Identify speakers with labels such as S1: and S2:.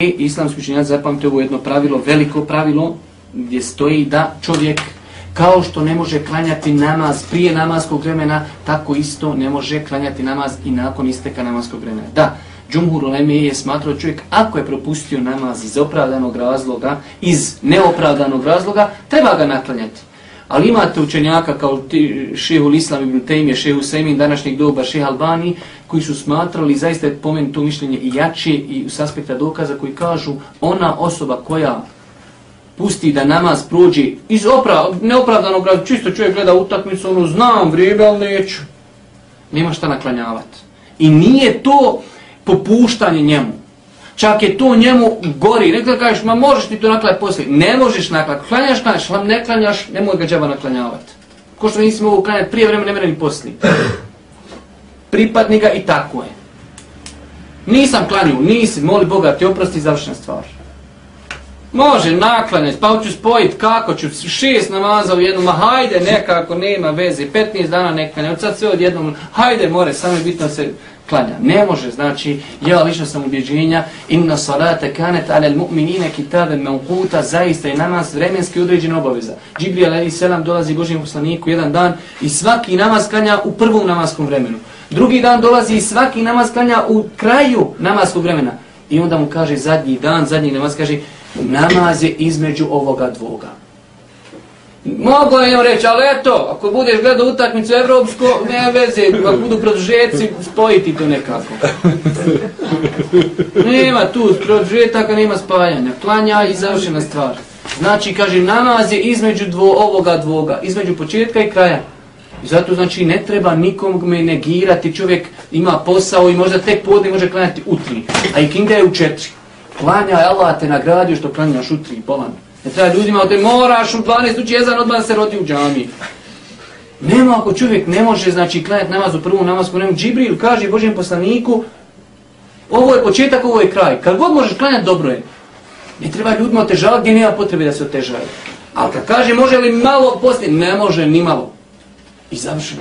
S1: islamski učenjaci zapamte ovo jedno pravilo, veliko pravilo, gdje stoji da čovjek kao što ne može klanjati namaz prije namaskog vremena, tako isto ne može klanjati namaz i nakon isteka namaskog vremena. Da, Džumhur Uleme je smatrao čovjek ako je propustio namaz iz opravdanog razloga, iz neopravdanog razloga, treba ga naklanjati. Ali imate učenjaka kao šehul Islam ibn Tejmije, šehu Semin, današnjeg doba, šeh Albani, koji su smatrali, zaista je pomen to mišljenje i jače i s aspekta dokaza koji kažu ona osoba koja pusti da namaz prođe iz opra, neopravdanog razloga, čisto čovjek gleda utakmicu, ono znam vrijeme, ali neću. Nema šta naklanjavati. I nije to popuštanje njemu. Čak je to njemu gori. Nekada kažeš, ma možeš ti to naklanjati poslije. Ne možeš naklanjati. Klanjaš, klanjaš, ne klanjaš, nemoj ga džaba naklanjavati. Ko što nisi mogu klanjati prije vremena, ne mene ni poslije. Pripadni ga i tako je. Nisam klanju, nisi, moli Boga, ti oprosti završena stvar. Može naklanjati, pa ću spojiti, kako ću, šest namaza u jednom, ma hajde nekako, nema veze, 15 dana neklanjati, od sad sve odjednom, hajde more, samo je bitno se klanja. Ne može, znači, ja lično sam ubjeđenja, inna salate kanet ale mu'minine kitabe meukuta, zaista je namaz vremenski određena obaveza. Džibri alaihi selam dolazi Božijem poslaniku jedan dan i svaki namaz klanja u prvom namaskom vremenu. Drugi dan dolazi i svaki namaz klanja u kraju namaskog vremena. I onda mu kaže zadnji dan, zadnji namaz kaže, namaz je između ovoga dvoga. Mogu je reći, ali eto, ako budeš gledao utakmicu evropsko, ne veze, ako budu produžetci, spojiti to nekako. Nema tu produžetaka, nema spajanja. Klanja i završena stvar. Znači, kaže, namaz je između dvo, ovoga dvoga, između početka i kraja. I zato znači ne treba nikom me negirati, čovjek ima posao i možda tek podne može klanjati u tri, a i kinga je u četiri. Klanjaj, Allah te nagradio što klanjaš u tri, polan. Ne treba ljudima, te moraš u 12 ući jezan odmah se rodi u džami. Nema ako čovjek ne može, znači, klanjati namaz u prvu namazku, nema Džibril, kaže Božijem poslaniku, ovo je početak, ovo je kraj. Kad god možeš klanjati, dobro je. Ne treba ljudima otežavati gdje nema potrebe da se otežaju. Ali kad kaže može li malo poslije, ne može ni malo. I završeno.